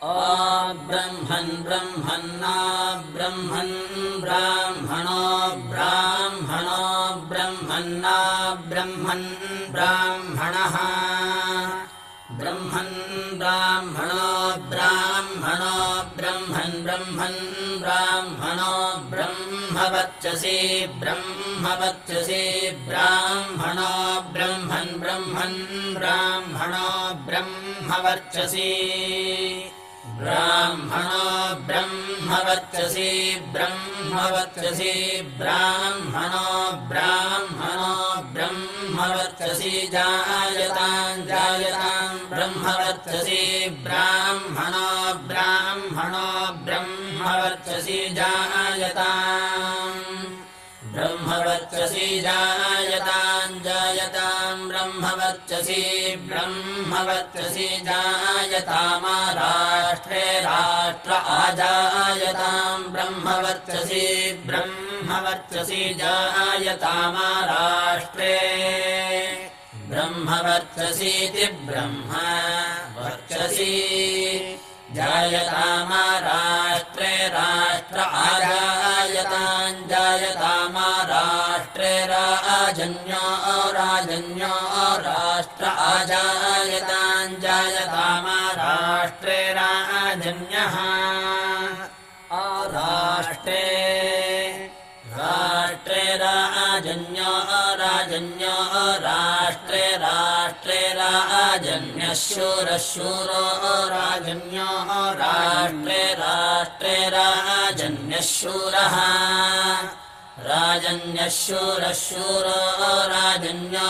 ब्रह्मन् ब्रह्मन्ना ब्रह्मन् ब्राह्मणो ब्राह्मणो ब्रह्मन्ना ब्रह्मन् ब्राह्मणः ब्रह्मन् ब्राह्मणो ब्राह्मणो ब्रह्मन् ब्रह्मन् ब्राह्मणो ब्रह्मवच्चसि ब्रह्मवच्चसि ब्राह्मणो ब्रह्मन् ब्रह्मन् ब्राह्मणो ब्रह्मवर्चसि ब्राह्मणो ब्रह्मवच्चसि ब्रह्मवच्चसि ब्राह्मणो ब्राह्मणो ब्रह्मवर्चसि जायताम् जायताम् ब्रह्मवर्चसि ब्राह्मणो ब्राह्मणो जायताम् जायताम् ब्रह्मवर्चसि जायतामा राष्ट्रे राष्ट्र आजायताम् ब्रह्मवर्चसि ब्रह्मवर्चसि जायतामा राष्ट्रे ब्रह्मवर्चसीति ब्रह्म वर्चसि जायतामा राष्ट्रे राष्ट्र आजायताम् राजन्यो राजन्यो, राष्ट्र आजायताम् जायतामा राष्ट्रे राजन्यः। आराष्ट्रे राष्ट्रे राजन्यो राजन्यो, राष्ट्रे राष्ट्रे राष्ट्रे राष्ट्रे राजन्यः शूरः राजन्यो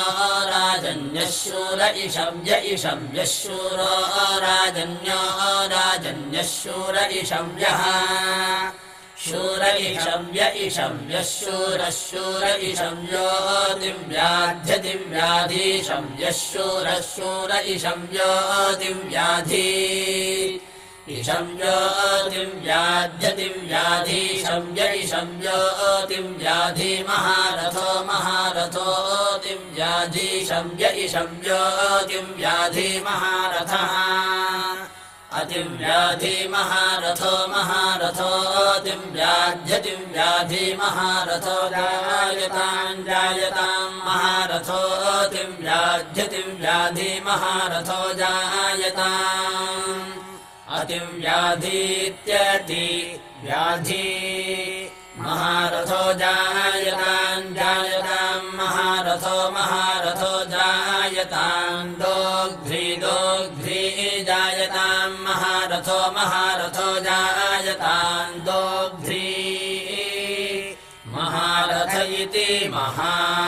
राजन्यः शूर इषव्य इषव्यः शूरो राजन्यो राजन्यः शूर इषव्यः शूर इषव्य इषव्यः शूरः शूर इषव्यो दिव्याध्य दिव्याधीशव्यः शूरः शूर इषव्यो दिव्याधी इषव्यो दिव्याध्य दिव्याधीशव्य इषव्यो दिव्याधी महारथो महारथो दिव्याधीशव्य इषव्यो दिव्याधी महारथः। अतिव्याधि महारथो महारथो दिव्याध्य दिव्याधि महारथो जायताम् जायताम् महारथो दिव्याध्य दिव्याधि महारथो जायताम् अतिव्याधीत्यति। व्याधी। महारथो जायताम् जायताम् महारथो महारथो जायताम् दोग्ध्री दोग्ध्री जायताम् महारथो महारथो जायताम् दोग्ध्री। महारथ इति महारथः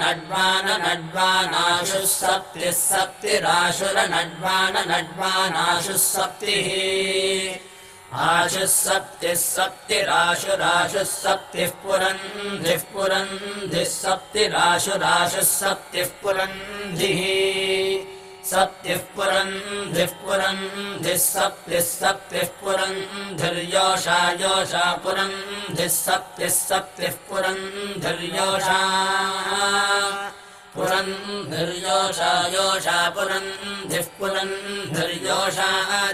नड्वान नड्वानाशुः सप्तिः सप्तिराशुर नड्वान नड्वानाशुः सप्तिः आशुः। सप्तिः सप्तिराशुराशुः सप्तिः पुरन्धिः पुरन्धिः सप्तिराशुराशुः सप्तिः पुरन्धिः सप्तिः पुरन्धिः पुरन्धिः सप्तिः सप्तिः पुरन्धिर्योषा योषा पुरन्धिः सप्तिः सप्तिः पुरन्धिर्योषा पुरन्धिर्योषा योषा पुरन्धिः पुरन्धिर्योषा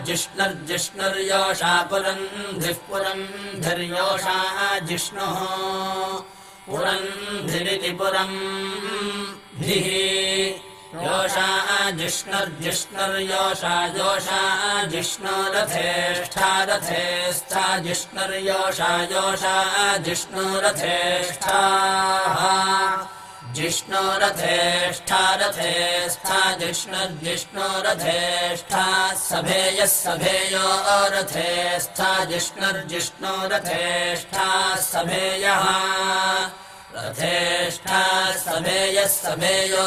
जिष्णुर्जिष्णुर्योषा पुरन्धिः पुरन्धिर्योषा जिष्णुः पुरन्धिरिति पुरम् धिः योषा जिष्णुर्जिष्णुर्योषा योषा जिष्णुरथेष्ठा रथेस्था जिष्णुर्योषा योषा जिष्णुरथेष्ठाः जिष्णोरथेष्ठारथे स्था जिष्णुर्जिष्णोरथेष्ठा सभेयः सभेयो रथे स्था जिष्णुर्जिष्णोरथेष्ठा सभेयः रथेष्ठा सभेयः सभेयो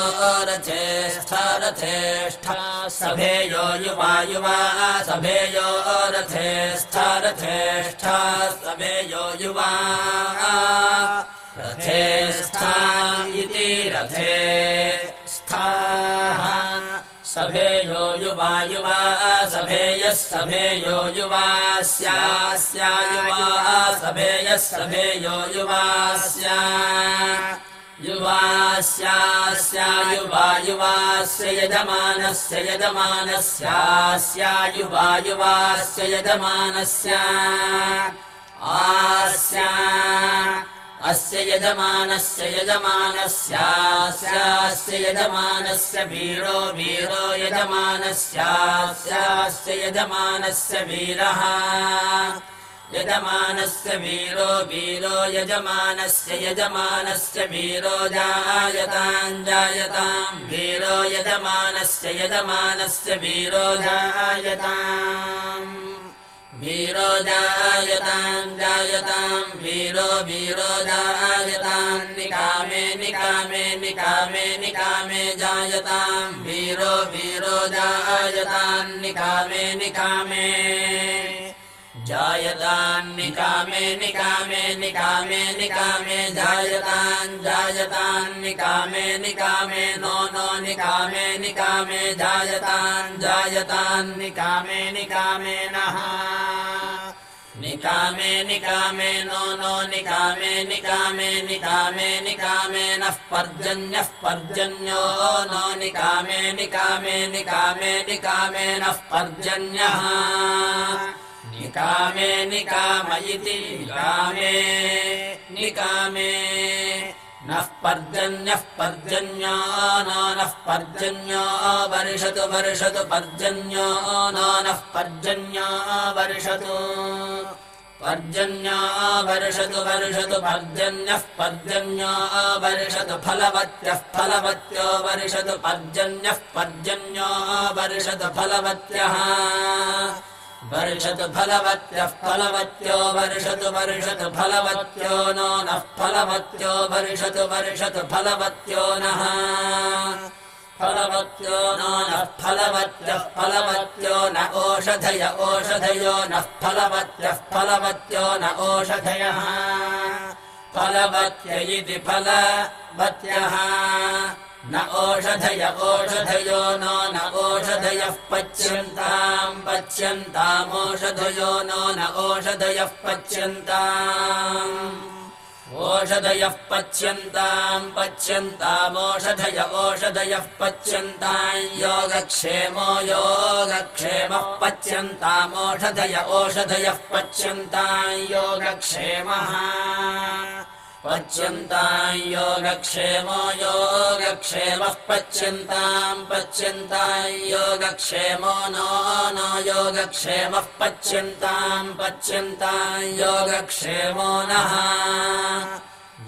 रथेष्ठा रथेष्ठा सभेयो युवा युवा सभेयो रथेष्ठा रथेष्ठा सभेयो युवा रथेष्ठा इति रथे स्थाः सभेयो युवा युवा युवा सभेयः सभेयो युवा स्या युवा स्या युवा युवास्य यजमानस्य यजमानस्यास्या युवा युवास्य यजमानस्य आस्या अस्य यजमानस्य यजमानस्यास्यास्य यजमानस्य वीरो वीरो यजमानस्यास्यास्य यजमानस्य वीरः। यजमानस्य वीरो वीरो यजमानस्य यजमानस्य वीरो जायताम् जायताम् वीरो यजमानस्य यजमानस्य वीरो जायताम् वीरो जायताम् जायताम् वीरो वीरो जायताम् निकामे निकामे निकामे निकामे जायताम् वीरो वीरो जायताम् निकामे निकामे जायताम् निकामे निकामे निकामे निकामे जायताम् जायताम् निकामे निकामे नो नो निकामे निकामे जायताम् जायताम् निकामे निकामे नः निकामे निकामे नो नो निकामे निकामे निकामे निकामे नः पर्जन्यः पर्जन्यो नो निकामे निकामे निकामे निकामे नः पर्जन्यः निकामे निकाम इति निकामे निकामे। नः पर्जन्यः पर्जन्यो नो नः पर्जन्यो वर्षतु वर्षतु पर्जन्यो नो नः पर्जन्यो वर्षतु। पर्जन्यो वर्षतु वर्षतु पर्जन्यः पर्जन्यो वर्षतु फलवत्यः फलवत्यो वर्षतु पर्जन्यः पर्जन्यो वर्षतु फलवत्यः वर्षतु फलवत्यः फलवत्यो वर्षतु वर्षतु फलवत्यो नो नः फलवत्यो वर्षतु वर्षतु फलवत्यो नः। फलवत्यो नो नः फलवत्यः फलवत्यो न ओषधय ओषधयो नः फलवत्यः फलवत्यो न ओषधयः। फलवत्य इति फलवत्यः न ओषधय ओषधयो नो न ओषधयः पच्यन्ताम् पच्यन्तामोषधयो नो न ओषधयः पच्यन्ताम्। ओषधयः पच्यन्ताम् पच्यन्तामोषधय ओषधयः पच्यन्ताम् योगक्षेमो योगक्षेमः पच्यन्तामोषधय ओषधयः पच्यन्ताम् योगक्षेमः पच्यन्ताम् योगक्षेमो योगक्षेमः पच्यन्ताम् पच्यन्ताम् योगक्षेमो नो नो योगक्षेमः पच्यन्ताम् पच्यन्ताम् योगक्षेमो नः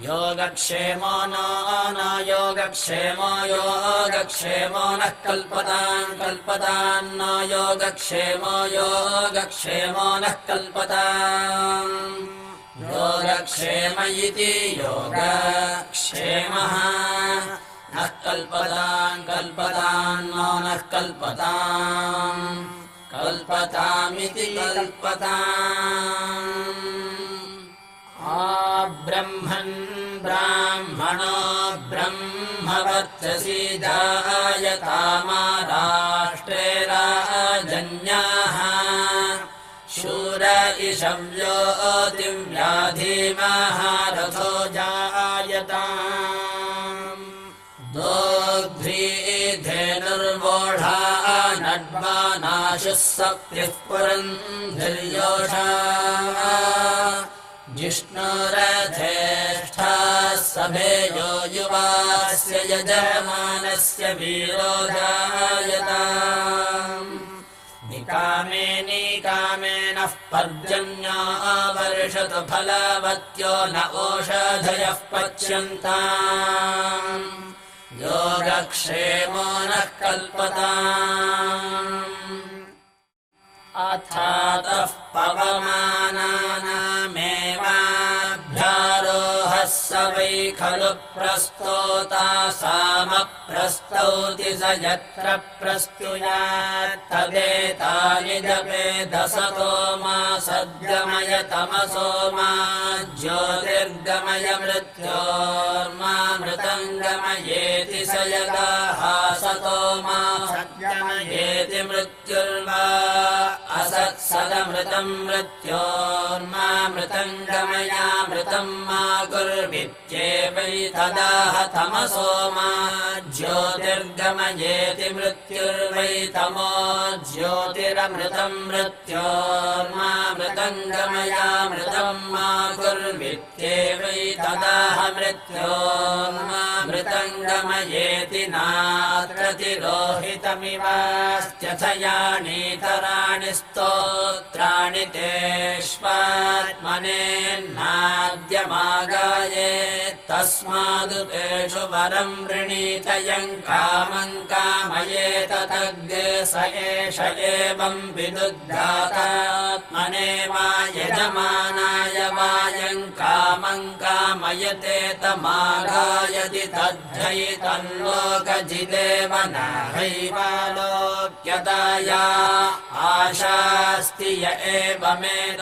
योगक्षेमो नो न योगक्षेमो योगक्षेमो नः कल्पताम् कल्पताम् न योगक्षेमो योगक्षेमो नः कल्पताम् योगक्षेम इति योगक्षेमः। नः कल्पताम् कल्पताम् नो कल्पताम्। कल्पतामिति कल्पताम्। आ ब्रह्मन् ब्राह्मणो ब्रह्मवर्चसि जायतामा राष्ट्रे राजन्याः शूर इषव्यो दिव्याधीमः रथो जायताम्। दोग्ध्रीधेनुर्वोढा नड्वानाशुः सप्तिः पुरन्धिर्योषा। जिष्णुरथेष्ठाः सभेयो युवास्य यजमानस्य वीरो जायताम् निकामेनिकामेनः पर्जन्या वर्षतु फलवत्यो न ओषधयः पच्यन्ता योगक्षेमो नः कल्पता अथातः पवमानानामेवाभ्यारोहः खलु प्रस्तोता सामप्रस्तौति स यत्र प्रस्तुयात् तदेतानि जपे दशतो मा सद्गमय तमसो मा ज्योतिर्गमय मृत्योर्मा मृतङ्गमयेति स यदा हासतो मा सद्गमयेति मृत्युर्वा असत्सदमृतम् मृत्योर्मा मृतम् मा गुर्वित्येवैतदाह तमसो मा ज्योतिर्गमयेति मृत्युर्वै तमो ज्योतिरमृतम् मृत्योर्मा मृतम् मा गुर्वित्येवैतदाह मृत्योर्मा मृतङ्गमयेति नात्रतिरोहितमिवास्त्यथयानीतराणि स्तोत्राणि तेष्वात्मनेन्नाद्यमागाये तस्मादुपेषु वरम् वृणीतयम् कामम् कामयेत तग् स एष एवम् विदुद्धातात्मने वा यजमानाय वायम् कामम् कामयते तमागायति तद्धै तल्लोकजिदेव नैवालोक्यताया आशास्ति य एवमेतत्सामवेदा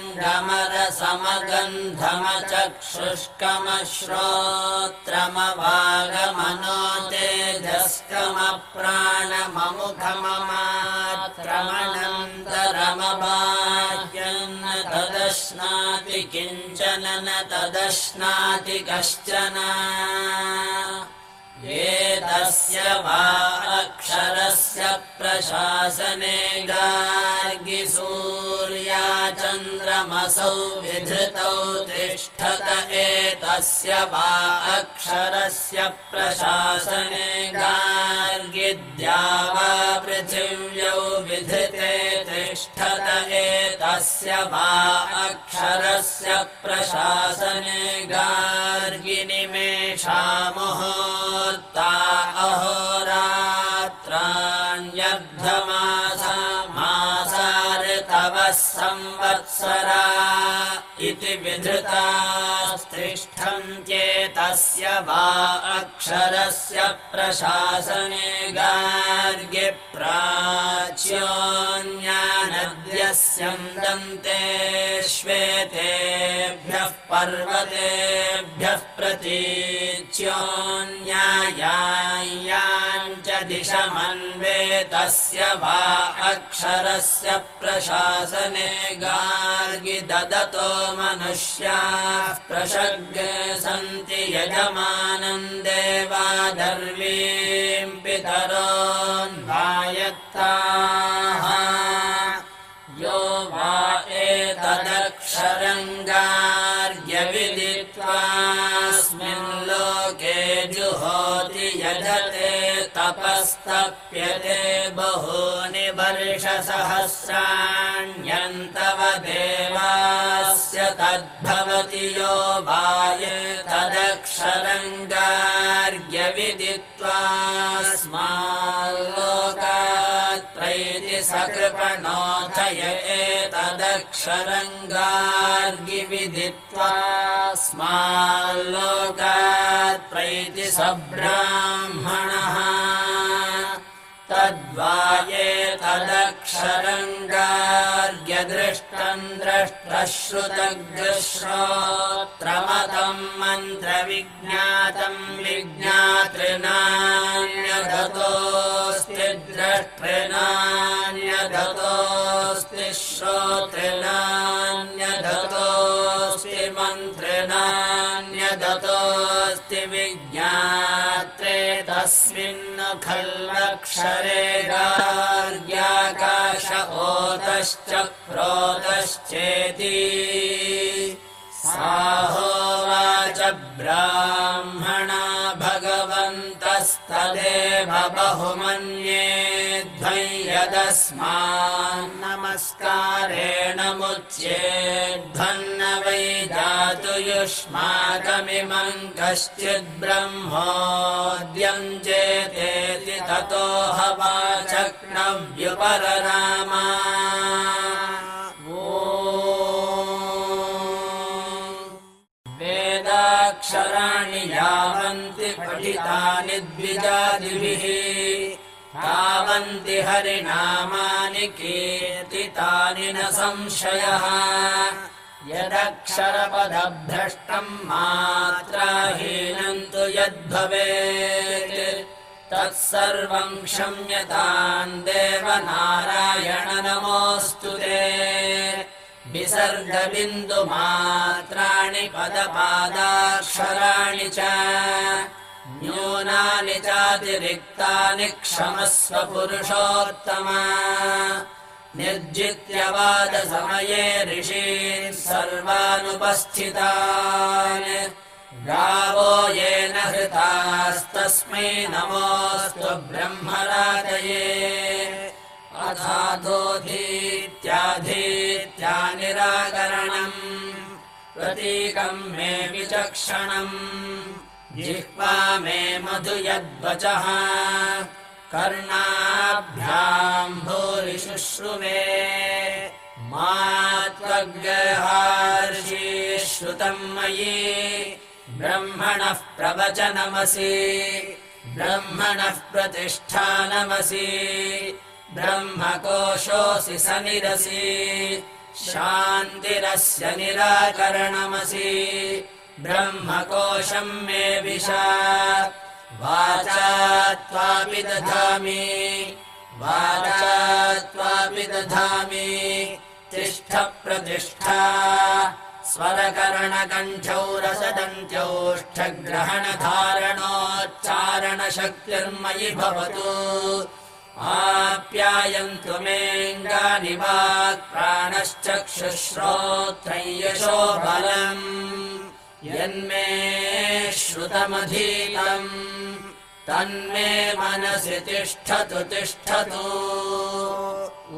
वाय्वनाकाशमसङ्गमरसमगन्धमचक्षुष्कमश्रोत्रमवागमनो तेजस्कमप्राणममुखममात्रमनन्तरमबाह्यन्न तदश्नाति किञ्चन न तदश्नाति कश्चन एतस्य वा अक्षरस्य प्रशासने गार्गिसूर्या चन्द्रमसौ विधृतौ तिष्ठत एतस्य वा अक्षरस्य प्रशासने गार्गिद्या वा पृथिव्यौ विधृते तिष्ठत एतस्य वा अक्षरस्य प्रशासने गार्गिनिमेषामुहोर्ता अहोरात्राण्यर्धमासा मासार्तवः संवत्सरा इति विधृतास्तिष्ठन्त्येतस्य वा अक्षरस्य प्रशासने गार्ग्यप्राच्योऽन्यानद्यस्यन्दन्ते श्वेतेभ्यः पर्वतेभ्यः प्रतीच्योऽन्यायाञ्च दिशमन्वेतस्य वा अक्षरस्य प्रशासने गार्गि ददतो मनुष्याः प्रशग् सन्ति यजमानम् देवादर्वीम् पितरोन्वायत्ताः यो वा जुहोति यजते तपस्तप्यते बहूनि वर्षसहस्राण्यन्तव देवास्य तद्भवति यो वाये तदक्षरङ्गार्यविदित्वा स्माल्लोकात् प्रैति सकृपणोऽथय एतदक्षरङ्गार्गिविदित्वा स्माल्लोकात् प्रैति सब्राह्मणः ये तदक्षरङ्गार्यदृष्टं द्रष्टुतद्रमदं मन्त्रविज्ञातं विज्ञातृणा्यदतोस्ति द्रष्टृान्यदतोऽस्ति श्रोतृ नान्यदतोस्ति विज्ञात्रे तस्मिन् खल्लक्षरे गार्ग्याकाश ओतश्च क्रोतश्चेति साहोवाच ब्राह्मणा भगवन्तस्तदेव बहुमन्ये यदस्मान्नमस्कारेण मुच्येद्धन्न वै जातु युष्माकमिमम् कश्चिद्ब्रह्मोऽद्यम् चेतेति ततो हवाचक्नव्युपररामा यावन्ति पठितानि द्विजादिभिः तावन्ति हरिनामानि कीर्तितानि न संशयः। यदक्षरपदभ्रष्टम् मात्राहीनम् तु यद्भवेत्। तत्सर्वम् क्षम्यताम् देवनारायण नमोऽस्तु ते विसर्गबिन्दुमात्राणि पदपादाक्षराणि च न्यूनानि चातिरिक्तानि क्षमस्व पुरुषोत्तमा निर्जित्यवादसमये ऋषीन् सर्वानुपस्थितान्। गावो येन हृतास्तस्मै नमोऽस्तु ब्रह्मराजये। अथाधोधीत्याधीत्या निराकरणम्। प्रतीकम् मे विचक्षणम्। जिह्वा मे मधु यद्वचः कर्णाभ्याम् भूरि शुश्रुवे मा श्रुतम् मयि। ब्रह्मणः प्रवचनमसि। ब्रह्मणः प्रतिष्ठानमसि। ब्रह्मकोशोऽसि सनिरसि शान्तिरस्य निराकरणमसि ब्रह्मकोशम् मे विशा। वाचा त्वापि दधामि। वाचा त्वापि दधामि। तिष्ठ प्रतिष्ठा स्वरकरणकण्ठौ रसदन्त्योष्ठग्रहणधारणोच्चारणशक्तिर्मयि भवतु आप्यायन्तु मेऽङ्गानि वाक् प्राणश्चक्षुश्रोत्रम् यशो बलम्। यन्मे श्रुतमधीतम् तन्मे मनसि तिष्ठतु तिष्ठतु। ओ